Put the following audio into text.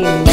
Bye.